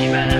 She.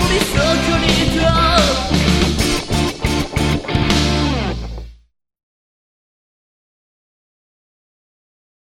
to be sure.